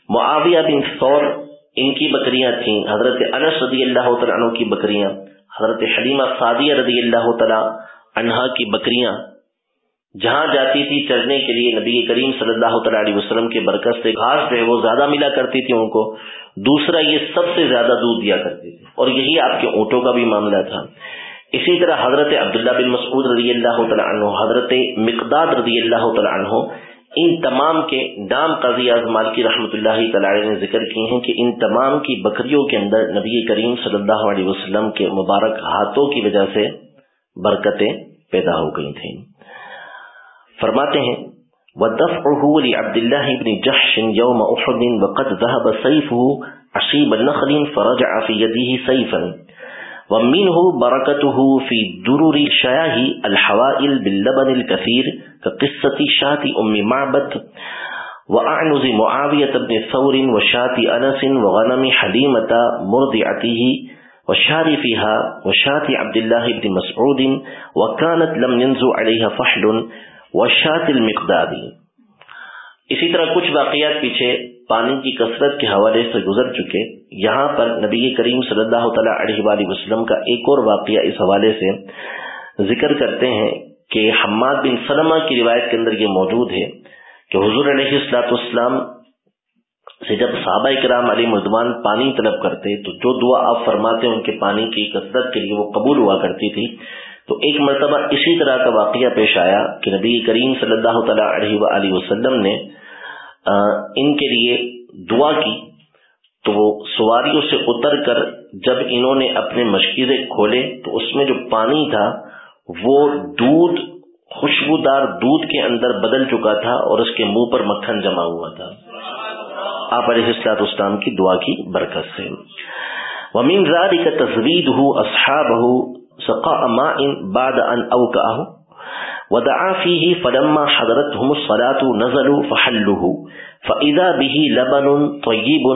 معاویہ بن سور ان کی بکریاں تھیں، حضرت انس رضی اللہ تعالیٰ عنہ کی بکریاں، حضرت حلیمہ سعدیہ رضی اللہ تعالیٰ عنہا کی بکریاں۔ جہاں جاتی تھی چرنے کے لیے نبی کریم صلی اللہ تعالی علیہ وسلم کے برکت سے گھاس جو ہے وہ زیادہ ملا کرتی تھی ان کو، دوسرا یہ سب سے زیادہ دودھ دیا کرتی تھی۔ اور یہی آپ کے اونٹوں کا بھی معاملہ تھا۔ اسی طرح حضرت عبداللہ بن مسعود رضی اللہ تعالیٰ عنہ، حضرت مقداد رضی اللہ تعالیٰ عنہ ان تمام کے نام قاضی اعظمال کی رحمۃ اللہ تعالی نے ذکر کیے ہیں کہ ان تمام کی بکریوں کے اندر نبی کریم صلی اللہ علیہ وسلم کے مبارک ہاتھوں کی وجہ سے برکتیں پیدا ہو گئی تھیں۔ فرماتے ہیں، وَدَفْعُهُ لِعَبْدِ اللَّهِ بْنِ جَحْشٍ يَوْمَ أُحُدٍ وَقَدْ ذَهَبَ سَيْفُهُ عَشِيبَ النَّخْلٍ فَرَجَعَ فِي يَدِهِ سَيْفًا۔ وَمِنْهُ بَرَكَتُهُ فِي دُرُرِ شَيَاهِ الْحَوَائِلِ بِاللَّبَنِ الْكَثِيرِ كَقِصَّةِ شَاتِ أُمِّ مَعْبَدْ وَأَعْنُزِ مُعَاوِيَةَ بْنِ ثَوْرٍ وَشَاتِ أَنَسٍ وَغَنَمِ حَلِيمَةَ مُرْضِعَتِهِ وشارفها وشات عبد الله بن مسعود وكانت لم ينزو عليها فحل وشات المقداد. اسی طرح کچھ واقعات پیچھے پانی کی کثرت کے حوالے سے گزر چکے، یہاں پر نبی کریم صلی اللہ تعالی علیہ وآلہ وسلم کا ایک اور واقعہ اس حوالے سے ذکر کرتے ہیں کہ حماد بن سلمہ کی روایت کے اندر یہ موجود ہے کہ حضور علیہ السلاط اسلام سے جب صحابہ کرام علی مردوان پانی طلب کرتے، تو جو دعا آپ فرماتے، ان کے پانی کی کثرت کے لیے وہ قبول ہوا کرتی تھی۔ تو ایک مرتبہ اسی طرح کا واقعہ پیش آیا کہ نبی کریم صلی اللہ تعالی علیہ وآلہ وسلم نے ان کے لیے دعا کی، تو وہ سواریوں سے اتر کر جب انہوں نے اپنے مشکیزے کھولے، تو اس میں جو پانی تھا، وہ دودھ، خوشبودار دودھ کے اندر بدل چکا تھا اور اس کے منہ پر مکھن جمع ہوا تھا۔ آپ علیہ السلاط اسلام کی دعا کی برکت سے۔ ومین زاری کا تصویر ہو اصحاب ہو سقا بعد ان اوکاہ ودعا فيه فلما حضرتهم الصلاة نزلوا فحلوه فإذا به لبن طيب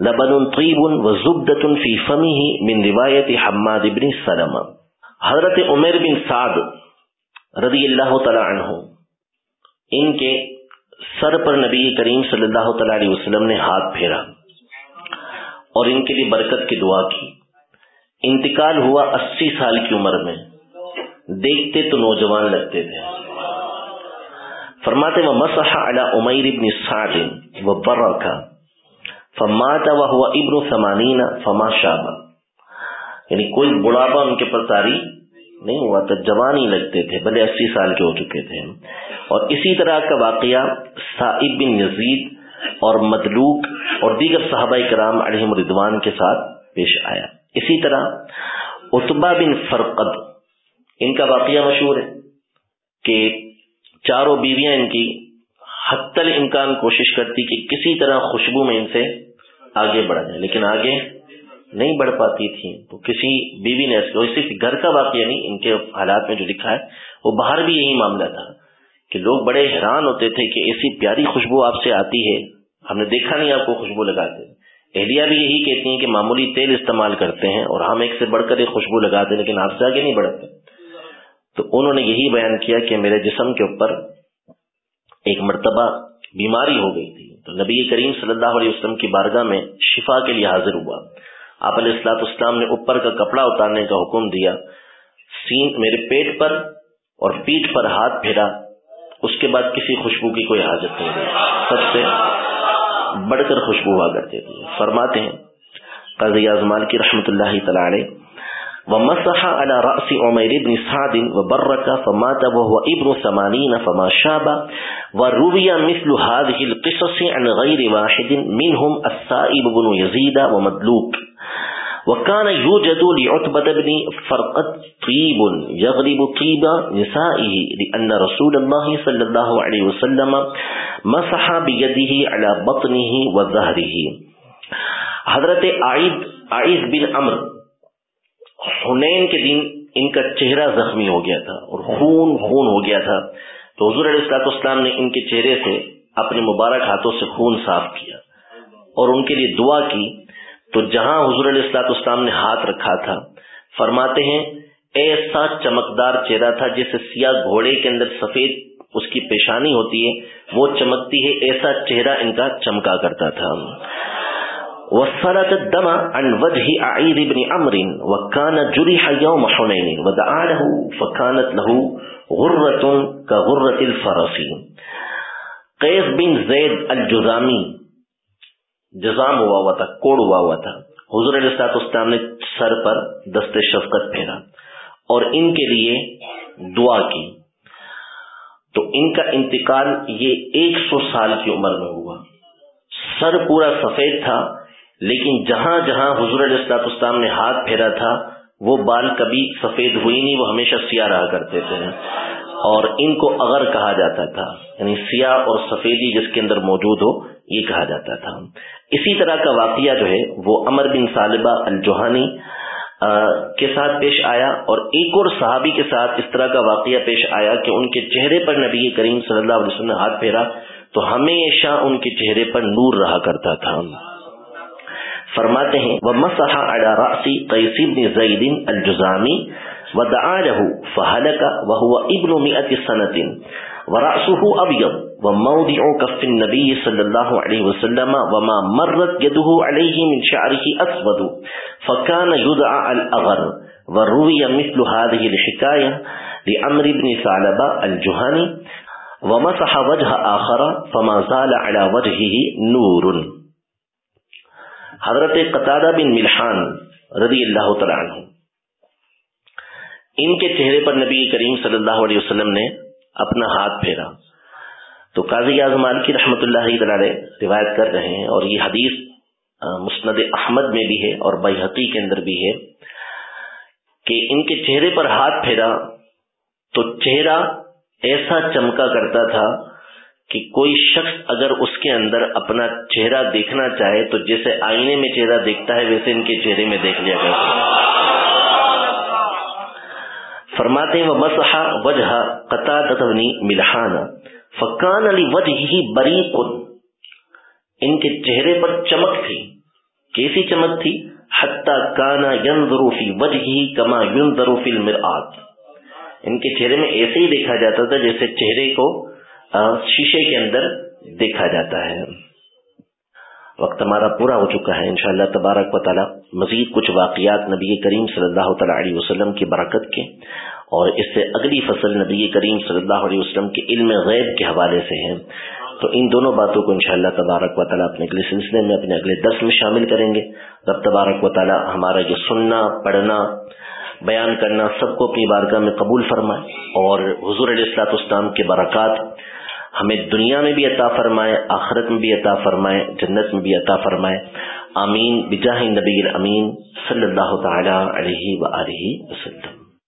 لبن طيب وزبدة في فمه من روایت حماد بن سلم حضرت عمر بن سعد رضی اللہ تعالی عنہ، ان کے سر پر نبی کریم صلی اللہ تعالی علیہ وسلم نے ہاتھ پھیرا اور ان کے لیے برکت کی دعا کی۔ انتقال ہوا اسی سال کی عمر میں۔ دیکھتے تو نوجوان لگتے تھے۔ فرماتے وہ مسح علی عمیر ابن سعد و برکا فمات و ہوا ابن ثمانین فما شابہ یعنی کوئی بڑھاپا ان کے پر تاری نہیں ہوا تو جوان ہی لگتے تھے، بھلے اسی سال کے ہو چکے تھے۔ اور اسی طرح کا واقعہ صاحب بن یزید اور مدلوک اور دیگر صحابہ کرام علیہ مردوان کے ساتھ پیش آیا۔ اسی طرح اتبا بن فرقد ان کا واقعہ مشہور ہے کہ چاروں بیویاں ان کی حت امکان کوشش کرتی کہ کسی طرح خوشبو میں ان سے آگے بڑھ جائے لیکن آگے نہیں بڑھ پاتی تھی تو کسی بیوی نے صرف گھر کا واقعہ نہیں، ان کے حالات میں جو لکھا ہے، وہ باہر بھی یہی معاملہ تھا کہ لوگ بڑے حیران ہوتے تھے کہ ایسی پیاری خوشبو آپ سے آتی ہے۔ ہم نے دیکھا نہیں آپ کو خوشبو لگاتے۔ اہلیہ بھی یہی کہتی ہیں کہ معمولی تیل استعمال کرتے ہیں اور ہم ایک سے بڑھ کر ایک خوشبو لگاتے ہیں، لیکن آپ سے آگے نہیں بڑھتے۔ تو انہوں نے یہی بیان کیا کہ میرے جسم کے اوپر ایک مرتبہ بیماری ہو گئی تھی۔ تو نبی کریم صلی اللہ علیہ وسلم کی بارگاہ میں شفا کے لیے حاضر ہوا۔ آپ علیہ السلاط اسلام نے اوپر کا کپڑا اتارنے کا حکم دیا سین میرے پیٹ پر اور پیٹ پر ہاتھ پھیرا۔ اس کے بعد کسی خوشبو کی کوئی حاجت نہیں رہی۔ سب سے بڑھ کر خوشبو ہوا کرتے تھے۔ فرماتے ہیں قضی اعظمان کی رحمت اللہ تعالی ومسح على رأس عمير بن سعد وبرك فمات وهو ابن ثمانين فما شاب وروي مثل هذه القصص عن غير واحد منهم السائب بن يزيد ومدلوك. وكان يوجد لعتبة بن فرقة طيب يغلب طيب نسائه لأن رسول الله صلى الله عليه وسلم مسح بيده على بطنه وظهره. حضرت عائد عائد بن عمر حنین کے دن ان کا چہرہ زخمی ہو گیا تھا اور خون خون ہو گیا تھا۔ تو حضور علیہ السلاط اسلام نے ان کے چہرے سے اپنے مبارک ہاتھوں سے خون صاف کیا اور ان کے لیے دعا کی۔ تو جہاں حضور علیہ السلاط اسلام نے ہاتھ رکھا تھا، فرماتے ہیں ایسا چمکدار چہرہ تھا جیسے سیاہ گھوڑے کے اندر سفید اس کی پیشانی ہوتی ہے، وہ چمکتی ہے، ایسا چہرہ ان کا چمکا کرتا تھا۔ وصلت الدم عن وجه ععيد بن عمر وكان جرح يوم حنين ودعا له فكانت له غرة كغرة الفرس قیس بن زید الجزامی جزام ہوا ہوا تھا، کوڑ ہوا ہوا تھا۔ حضور علیہ السلاط اسلام نے سر پر دست شفقت پھیرا اور ان کے لیے دعا کی۔ تو ان کا انتقال یہ ایک سو سال کی عمر میں ہوا۔ سر پورا سفید تھا لیکن جہاں جہاں حضور علیہ السلاط اسلام نے ہاتھ پھیرا تھا، وہ بال کبھی سفید ہوئی نہیں، وہ ہمیشہ سیاہ رہا کرتے تھے۔ اور ان کو اگر کہا جاتا تھا یعنی سیاہ اور سفیدی جس کے اندر موجود ہو، یہ کہا جاتا تھا۔ اسی طرح کا واقعہ جو ہے، وہ امر بن صالبہ الجوہانی کے ساتھ پیش آیا اور ایک اور صحابی کے ساتھ اس طرح کا واقعہ پیش آیا کہ ان کے چہرے پر نبی کریم صلی اللہ علیہ وسلم نے ہاتھ پھیرا تو ہمیشہ ان کے چہرے پر نور رہا کرتا تھا۔ فرماتے ہیں وہ مسحا اڈا راسی قیسی بن زید الجزامی و دعا له فهلك وهو ابن مئة سنة ورأسه أبيض وموضع كف النبي صلى الله عليه وسلم وما مرت يده عليه من شعره أسود فكان يدعى الأغر وروي مثل هذه الحكاية لعمر بن ثعلبة الجهني ومسح وجه آخر فما زال على وجهه نور حضرت قطادہ بن ملحان رضی اللہ تعالی عنہ۔ ان کے چہرے پر نبی کریم صلی اللہ علیہ وسلم نے اپنا ہاتھ پھیرا۔ تو قاضی اعظم کی رحمت اللہ تعالی روایت کر رہے ہیں اور یہ حدیث مسند احمد میں بھی ہے اور بحقی کے اندر بھی ہے کہ ان کے چہرے پر ہاتھ پھیرا تو چہرہ ایسا چمکا کرتا تھا کہ کوئی شخص اگر اس کے اندر اپنا چہرہ دیکھنا چاہے تو جیسے آئینے میں چہرہ دیکھتا ہے، ویسے ان کے چہرے میں دیکھ لیا گیا فرماتے ہیں مسحا وجہ قطع ملحان فکان علی وجہ ہی بری ان کے چہرے پر چمک تھی۔ کیسی چمک تھی؟ حتیٰ کانا ینظرو فی وجہ ہی کما ینظرو فی المرآت ان کے چہرے میں ایسے ہی دیکھا جاتا تھا جیسے چہرے کو شیشے کے اندر دیکھا جاتا ہے۔ وقت ہمارا پورا ہو چکا ہے، انشاءاللہ تبارک و تعالی مزید کچھ واقعات نبی کریم صلی اللہ تعالی علیہ وسلم کی برکت کے اور اس سے اگلی فصل نبی کریم صلی اللہ علیہ وسلم کے علم غیب کے حوالے سے ہیں۔ تو ان دونوں باتوں کو انشاءاللہ تبارک و تعالیٰ اپنے اگلے سلسلے میں، اپنے اگلے درس میں شامل کریں گے۔ رب تبارک و تعالیٰ ہمارا یہ سننا، پڑھنا، بیان کرنا، سب کو اپنی بارگاہ میں قبول فرمائے اور حضور علیہ السلاط اسلام کے برکات ہمیں دنیا میں بھی عطا فرمائے، آخرت میں بھی عطا فرمائے، جنت میں بھی عطا فرمائے۔ آمین، بجاہ نبی امین صلی اللہ تعالی علیہ و وسلم۔